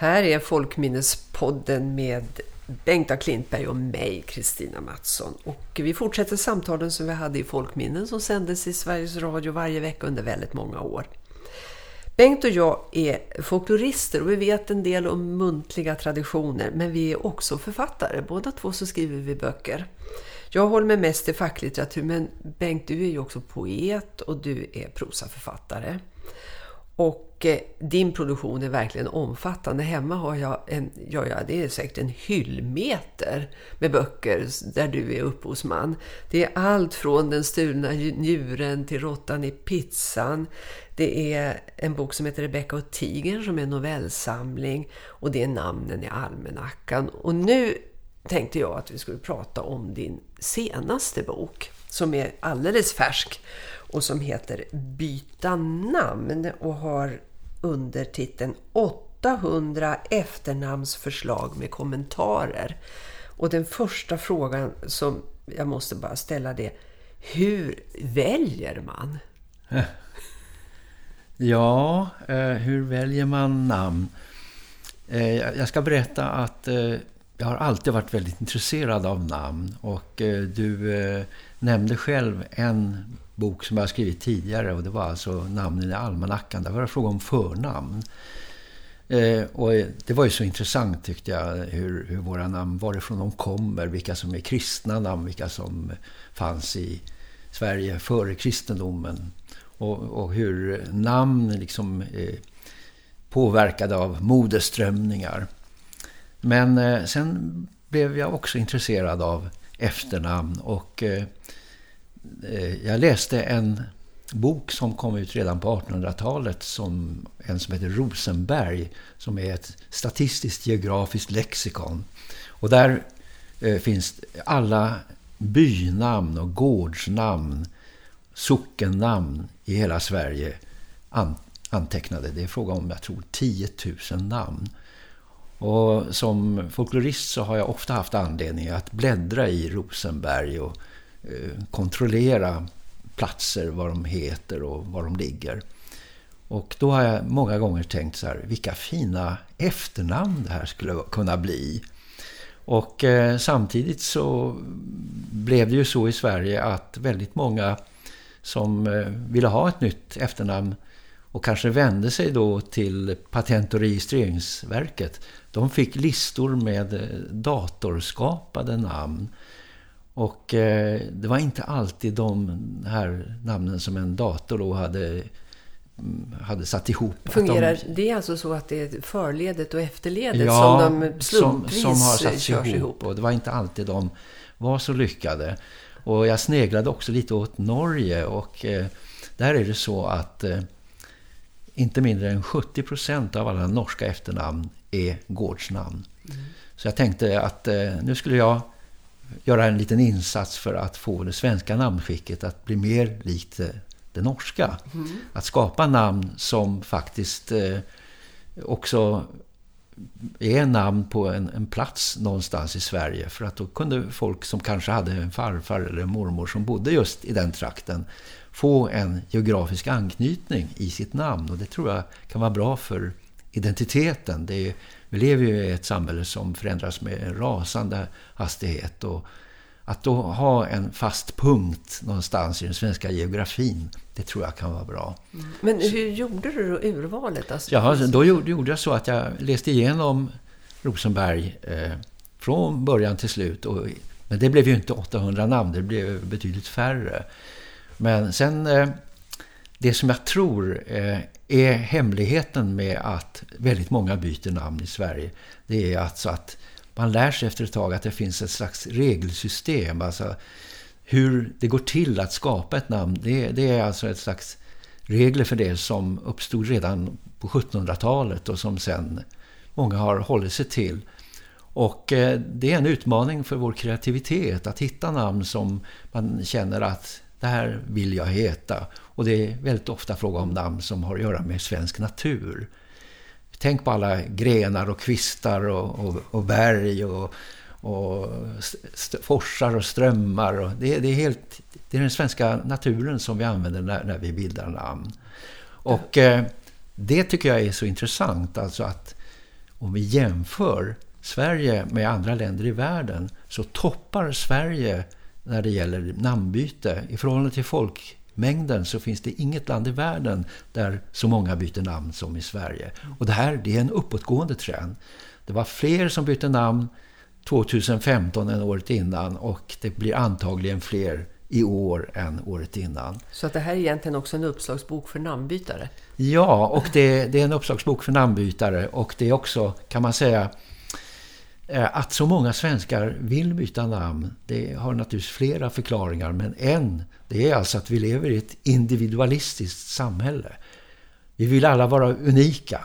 Här är Folkminnespodden med Bengta Klintberg och mig, Kristina Mattsson. Och vi fortsätter samtalen som vi hade i Folkminnen som sändes i Sveriges Radio varje vecka under väldigt många år. Bengt och jag är folklorister och vi vet en del om muntliga traditioner men vi är också författare. Båda två så skriver vi böcker. Jag håller mig mest till facklitteratur men Bengt du är ju också poet och du är prosaförfattare. Och eh, din produktion är verkligen omfattande. Hemma har jag en, ja, ja, det är säkert en hyllmeter med böcker där du är upphovsman. Det är allt från den stulna njuren till råttan i pizzan. Det är en bok som heter Rebecka och tigern som är en novellsamling. Och det är namnen i almanackan. Och nu tänkte jag att vi skulle prata om din senaste bok som är alldeles färsk och som heter Byta namn och har undertiteln 800 efternamnsförslag med kommentarer. Och den första frågan som jag måste bara ställa det, hur väljer man? Ja, eh, hur väljer man namn? Eh, jag ska berätta att eh, jag har alltid varit väldigt intresserad av namn och eh, du eh, nämnde själv en bok som jag har skrivit tidigare och det var alltså namnen i almanackan. Det var det fråga om förnamn. Eh, och eh, det var ju så intressant tyckte jag hur, hur våra namn, varifrån de kommer, vilka som är kristna namn, vilka som fanns i Sverige före kristendomen. Och, och hur namn liksom är påverkade av modeströmningar. Men eh, sen blev jag också intresserad av efternamn och eh, eh jag läste en bok som kom ut redan på 1800-talet som en som heter Rosenberg som är ett statistiskt geografiskt lexikon. Och där eh, finns alla bynamn och gårdsnamn, sockennamn i hela Sverige an antecknade. Det är fråga om, jag tror, 10 000 namn. Och som folklorist så har jag ofta haft anledning att bläddra i Rosenberg och Eh, kontrollera platser, vad de heter och var de ligger. Och då har jag många gånger tänkt så här, vilka fina efternamn det här skulle kunna bli. Och eh, samtidigt så blev det ju så i Sverige att väldigt många som eh, ville ha ett nytt efternamn och kanske vände sig då till Patent- och registreringsverket. De fick listor med eh, datorskapade namn och eh, det var inte alltid de här namnen som en dator då hade, mm, hade satt ihop. Fungerar de, det är alltså så att det är förledet och efterledet ja, som de slumpvis som, som har satt ihop. ihop. Och det var inte alltid de var så lyckade. Och jag sneglade också lite åt Norge och eh, där är det så att eh, inte mindre än 70% av alla norska efternamn är gårdsnamn. Mm. Så jag tänkte att eh, nu skulle jag göra en liten insats för att få det svenska namnskicket att bli mer likt det norska. Mm. Att skapa namn som faktiskt eh, också är namn på en, en, plats någonstans i Sverige. För att då kunde folk som kanske hade en farfar eller en mormor som bodde just i den trakten få en geografisk anknytning i sitt namn. Och det tror jag kan vara bra för identiteten. Det är vi lever ju i ett samhälle som förändras med en rasande hastighet och att då ha en fast punkt någonstans i den svenska geografin, det tror jag kan vara bra. Mm. Men hur gjorde du då urvalet? Alltså? Ja, då gjorde, jag så att jag läste igenom Rosenberg eh, från början till slut. Och, men det blev ju inte 800 namn, det blev betydligt färre. Men sen, eh, det som jag tror eh, är hemligheten med att väldigt många byter namn i Sverige. Det är alltså att man lär sig efter ett tag att det finns ett slags regelsystem. Alltså hur det går till att skapa ett namn. Det, det är alltså ett slags regler för det som uppstod redan på 1700-talet och som sen många har hållit sig till. Och eh, det är en utmaning för vår kreativitet att hitta namn som man känner att det här vill jag heta. Och det är väldigt ofta fråga om namn som har att göra med svensk natur. Tänk på alla grenar och kvistar och, och, och berg och, och forsar och strömmar. Och det, det, är helt, det är den svenska naturen som vi använder när, när vi bildar namn. Och eh, det tycker jag är så intressant. Alltså att om vi jämför Sverige med andra länder i världen så toppar Sverige när det gäller namnbyte. I förhållande till folk folkmängden så finns det inget land i världen där så många byter namn som i Sverige. Och det här det är en uppåtgående trend. Det var fler som bytte namn 2015 än året innan och det blir antagligen fler i år än året innan. Så att det här är egentligen också en uppslagsbok för namnbytare? Ja, och det, det är en uppslagsbok för namnbytare och det är också, kan man säga, Eh, att så många svenskar vill byta namn. Det har naturligtvis flera förklaringar, men en, det är alltså att vi lever i ett individualistiskt samhälle. Vi vill alla vara unika.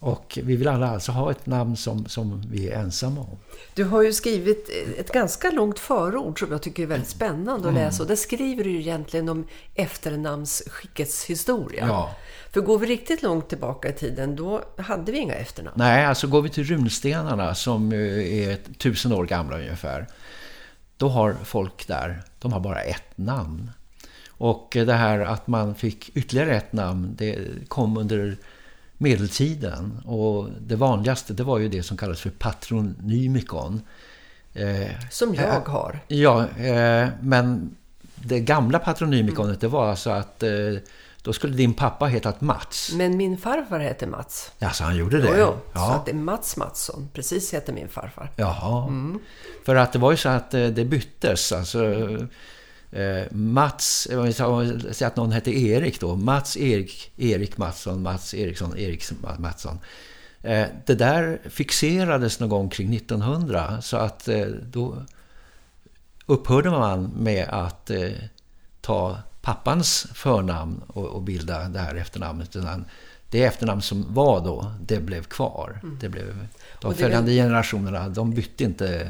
Och vi vill alla alltså ha ett namn som, som vi är ensamma om. Du har ju skrivit ett ganska långt förord som jag tycker är väldigt spännande att mm. läsa. Och där skriver du ju egentligen om efternamnsskickets historia. Ja. För går vi riktigt långt tillbaka i tiden, då hade vi inga efternamn. Nej, alltså går vi till runstenarna som är tusen år gamla ungefär. Då har folk där, de har bara ett namn. Och det här att man fick ytterligare ett namn, det kom under medeltiden. Och det vanligaste det var ju det som kallas för patronymikon. Eh, som jag eh, har. Ja, eh, men det gamla patronymikonet mm. det var alltså att eh, då skulle din pappa hetat Mats. Men min farfar hette Mats. Ja, så han gjorde det? Jo, jo. Ja. så att det är Mats Matsson. Precis heter min farfar. Jaha. Mm. För att det var ju så att eh, det byttes. Alltså Mats, om vi säger att någon hette Erik då, Mats Erik, Erik Mattsson, Mats Eriksson, Erik Mattsson. Eh, det där fixerades någon gång kring 1900 så att eh, då upphörde man med att eh, ta pappans förnamn och, bilda det här efternamnet. Utan det efternamn som var då, det blev kvar. Mm. Det blev, de följande generationerna, de bytte inte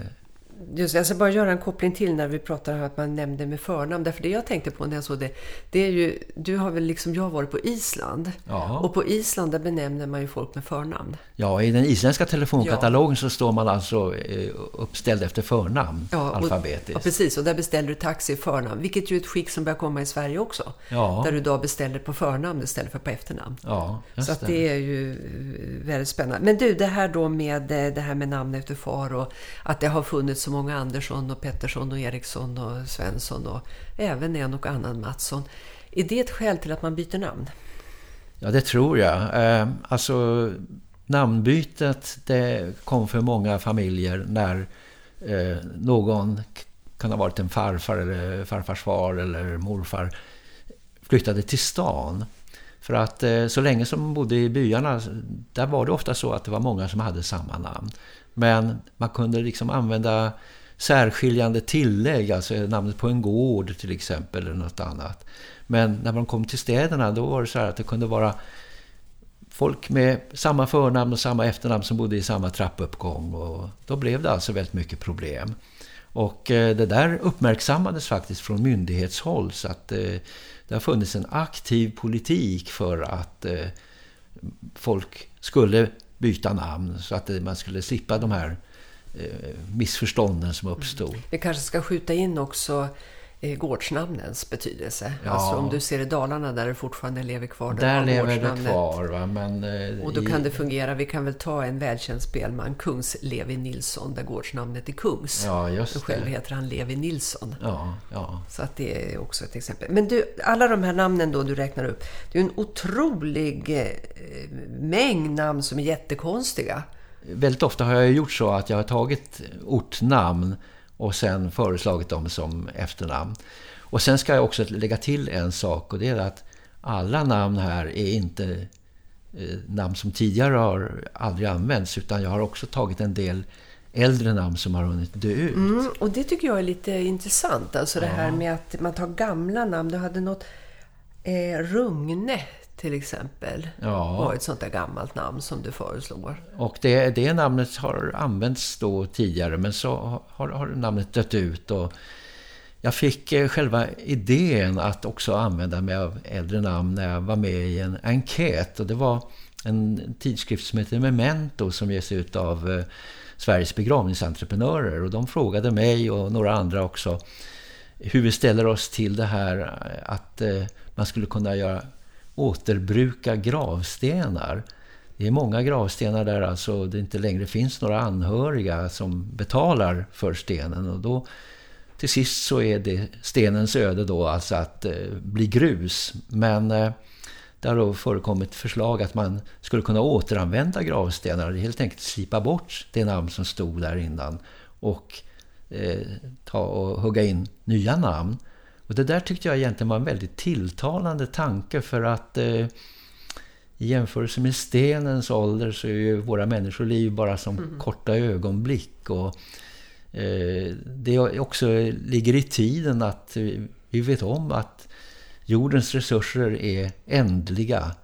just, jag ska bara göra en koppling till när vi pratar om att man nämnde med förnamn. Därför det jag tänkte på när jag såg det, det är ju, du har väl liksom, jag varit på Island. Ja. Och på Island där benämner man ju folk med förnamn. Ja, i den isländska telefonkatalogen ja. så står man alltså eh, uppställd efter förnamn, ja, alfabetiskt. Ja, precis. Och där beställer du taxi i förnamn. Vilket ju är ett skick som börjar komma i Sverige också. Ja. Där du då beställer på förnamn istället för på efternamn. Ja, så att det. det är ju eh, väldigt spännande. Men du, det här då med eh, det här med namn efter far och att det har funnits så många Andersson och Pettersson och Eriksson och Svensson och även en och annan Mattsson. Är det ett skäl till att man byter namn? Ja, det tror jag. Eh, alltså namnbytet det kom för många familjer när eh, någon kan ha varit en farfar eller farfars far eller morfar flyttade till stan. För att eh, så länge som man bodde i byarna, där var det ofta så att det var många som hade samma namn. Men man kunde liksom använda särskiljande tillägg, alltså namnet på en gård till exempel eller något annat. Men när man kom till städerna då var det så här att det kunde vara folk med samma förnamn och samma efternamn som bodde i samma trappuppgång och då blev det alltså väldigt mycket problem. Och eh, det där uppmärksammades faktiskt från myndighetshåll så att eh, det har funnits en aktiv politik för att eh, folk skulle byta namn så att man skulle slippa de här eh, missförstånden som uppstod. Mm. Vi kanske ska skjuta in också gårdsnamnens betydelse. Ja. Alltså om du ser i Dalarna där det fortfarande lever kvar. Där, där lever det kvar. Va? Men, eh, och då i... kan det fungera. Vi kan väl ta en välkänd spelman, Kungs Levi Nilsson, där gårdsnamnet är Kungs. Ja, just och själv heter han Levi Nilsson. Ja, ja. Så att det är också ett exempel. Men du, alla de här namnen då du räknar upp, det är en otrolig eh, mängd namn som är jättekonstiga. Väldigt ofta har jag gjort så att jag har tagit ortnamn och sen föreslagit dem som efternamn. Och sen ska jag också lägga till en sak och det är att alla namn här är inte eh, namn som tidigare har aldrig använts utan jag har också tagit en del äldre namn som har hunnit dö ut. Mm, och det tycker jag är lite intressant. Alltså det här med att man tar gamla namn. Du hade något eh, Rungne till exempel. Ja. Var ett sånt där gammalt namn som du föreslår. Och det, det namnet har använts då tidigare men så har, har namnet dött ut och jag fick eh, själva idén att också använda mig av äldre namn när jag var med i en enkät och det var en tidskrift som heter Memento som ges ut av eh, Sveriges begravningsentreprenörer och de frågade mig och några andra också hur vi ställer oss till det här att eh, man skulle kunna göra återbruka gravstenar. det är många gravstenar där alltså det inte längre finns några anhöriga som betalar för stenen. Och då till sist så är det stenens öde då alltså att eh, bli grus. Men eh, det har då förekommit förslag att man skulle kunna återanvända gravstenar. Helt enkelt slipa bort det namn som stod där innan. Och eh, ta och hugga in nya namn. Och det där tyckte jag egentligen var en väldigt tilltalande tanke för att eh, i jämförelse med stenens ålder så är ju våra människoliv bara som mm. korta ögonblick och eh, det också ligger i tiden att vi vet om att jordens resurser är ändliga.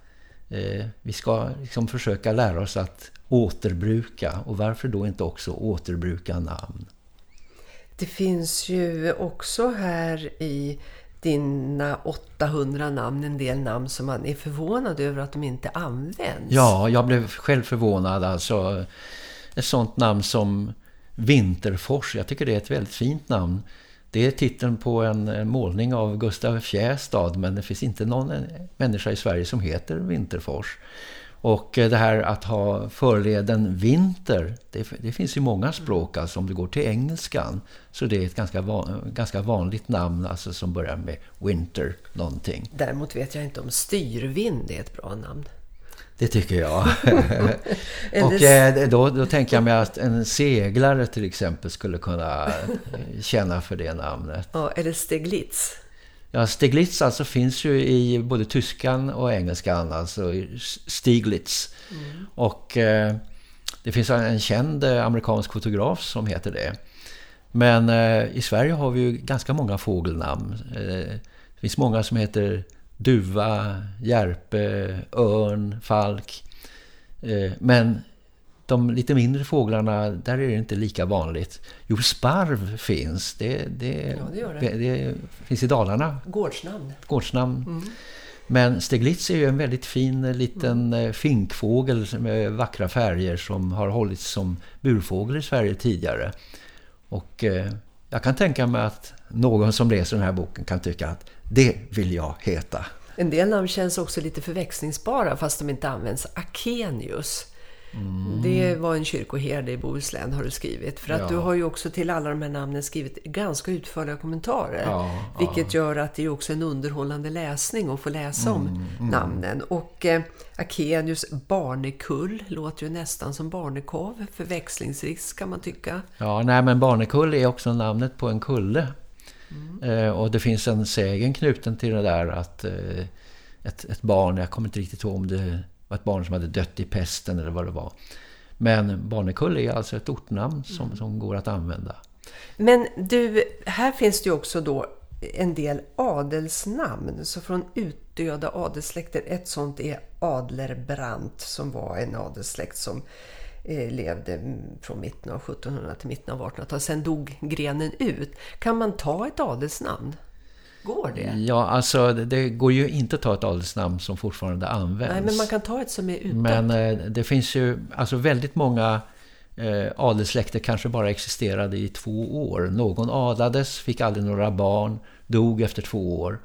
Eh, vi ska liksom försöka lära oss att återbruka och varför då inte också återbruka namn? Det finns ju också här i dina 800 namn en del namn som man är förvånad över att de inte används. Ja, jag blev själv förvånad. Alltså, ett sånt namn som Vinterfors, jag tycker det är ett väldigt fint namn. Det är titeln på en målning av Gustav Fjästad men det finns inte någon människa i Sverige som heter Vinterfors. Och eh, det här att ha förleden vinter, det, det, finns ju många språk. Alltså om du går till engelskan så det är ett ganska, van, ganska vanligt namn alltså som börjar med winter någonting. Däremot vet jag inte om styrvind är ett bra namn. Det tycker jag. och eh, då, då tänker jag mig att en seglare till exempel skulle kunna känna för det namnet. Ja, eller Steglitz. Ja, Stiglitz alltså finns ju i både tyskan och engelskan, alltså Stiglitz. Mm. Och eh, det finns en känd eh, amerikansk fotograf som heter det. Men eh, i Sverige har vi ju ganska många fågelnamn. Eh, det finns många som heter duva, järpe, örn, falk. Eh, men de lite mindre fåglarna, där är det inte lika vanligt. Jo, sparv finns. Det, det, ja, det, det. det finns i Dalarna. Gårdsnamn. Gårdsnamn. Mm. Men steglitz är ju en väldigt fin liten mm. finkfågel med vackra färger som har hållits som burfågel i Sverige tidigare. Och eh, jag kan tänka mig att någon som läser den här boken kan tycka att det vill jag heta. En del namn känns också lite förväxlingsbara fast de inte används. Akenius Mm. Det var en kyrkoherde i Bohuslän har du skrivit. För att ja. du har ju också till alla de här namnen skrivit ganska utförliga kommentarer. Ja, vilket ja. gör att det är också en underhållande läsning att få läsa mm, om mm. namnen. Och eh, Akenius barnekull låter ju nästan som barnekav. Förväxlingsrisk kan man tycka. Ja, nej men barnekull är också namnet på en kulle. Mm. Eh, och det finns en sägen knuten till det där att eh, ett, ett barn, jag kommer inte riktigt ihåg om det var ett barn som hade dött i pesten eller vad det var. Men Barnekull är alltså ett ortnamn som, mm. som går att använda. Men du, här finns det ju också då en del adelsnamn. Så från utdöda adelssläkter. Ett sånt är Adlerbrandt som var en adelssläkt som eh, levde från mitten av 1700 till mitten av 1800-talet. Sen dog grenen ut. Kan man ta ett adelsnamn? Går det? Ja, alltså det går ju inte att ta ett adelsnamn som fortfarande används. Nej, men man kan ta ett som är utdött. Men eh, det finns ju alltså väldigt många eh, adelssläkter kanske bara existerade i två år. Någon adlades, fick aldrig några barn, dog efter två år.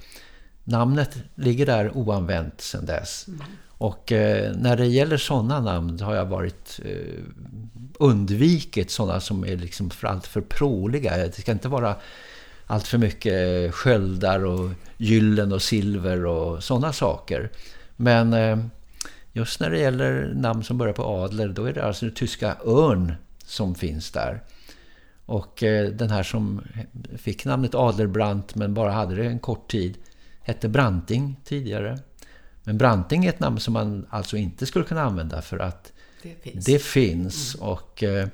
Namnet ligger där oanvänt sedan dess. Mm. Och eh, när det gäller sådana namn har jag varit eh, undvikit sådana som är liksom för allt för pråliga. Det ska inte vara allt för mycket sköldar och gyllen och silver och sådana saker. Men eh, just när det gäller namn som börjar på adler då är det alltså den tyska örn som finns där. Och eh, den här som fick namnet Adlerbrandt men bara hade det en kort tid hette Branting tidigare. Men Branting är ett namn som man alltså inte skulle kunna använda för att det finns. Det finns. Mm. Och eh,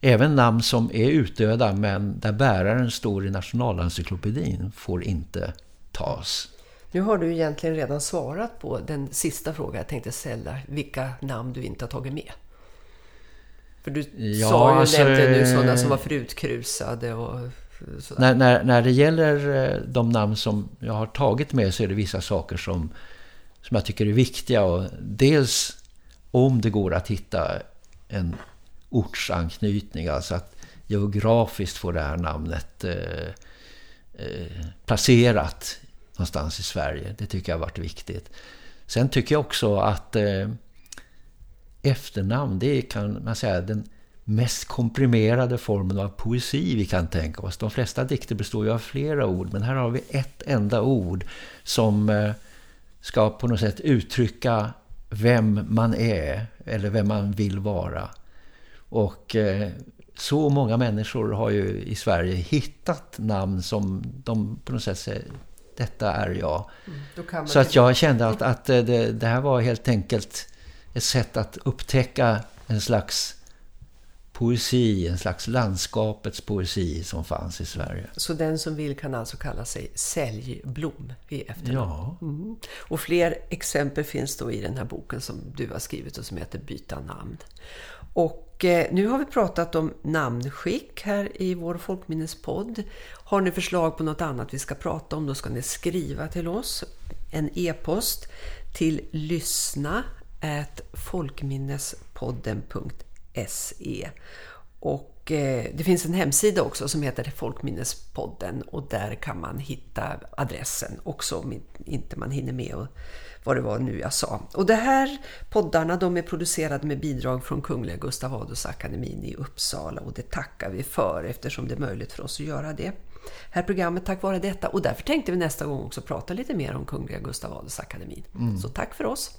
Även namn som är utdöda men där bäraren står i nationalencyklopedin får inte tas. Nu har du egentligen redan svarat på den sista frågan jag tänkte ställa. Vilka namn du inte har tagit med. För du ja, sa ju alltså, nämnde nu sådana som var förutkrusade och sådär. När, när, när det gäller eh, de namn som jag har tagit med så är det vissa saker som, som jag tycker är viktiga. Och dels om det går att hitta en ortsanknytning. Alltså att geografiskt få det här namnet eh, eh, placerat någonstans i Sverige. Det tycker jag har varit viktigt. Sen tycker jag också att eh, efternamn det är kan man säga den mest komprimerade formen av poesi vi kan tänka oss. De flesta dikter består ju av flera ord men här har vi ett enda ord som eh, ska på något sätt uttrycka vem man är eller vem man vill vara. Och eh, så många människor har ju i Sverige hittat namn som de på något sätt säger detta är jag. Mm, så att jag kände att, att det, det här var helt enkelt ett sätt att upptäcka en slags poesi, en slags landskapets poesi som fanns i Sverige. Så den som vill kan alltså kalla sig Säljblom i efternamn? Ja. Mm. Och fler exempel finns då i den här boken som du har skrivit och som heter Byta namn. Och Eh, nu har vi pratat om namnskick här i vår folkminnespodd. Har ni förslag på något annat vi ska prata om då ska ni skriva till oss. En e-post till lyssna folkminnespodden.se och eh, det finns en hemsida också som heter Folkminnespodden och där kan man hitta adressen också om inte man hinner med och vad det var nu jag sa. Och det här poddarna de är producerade med bidrag från Kungliga Gustav Adolfs akademin i Uppsala och det tackar vi för eftersom det är möjligt för oss att göra det. Här programmet tack vare detta och därför tänkte vi nästa gång också prata lite mer om Kungliga Gustav Adolfs akademin. Mm. Så tack för oss!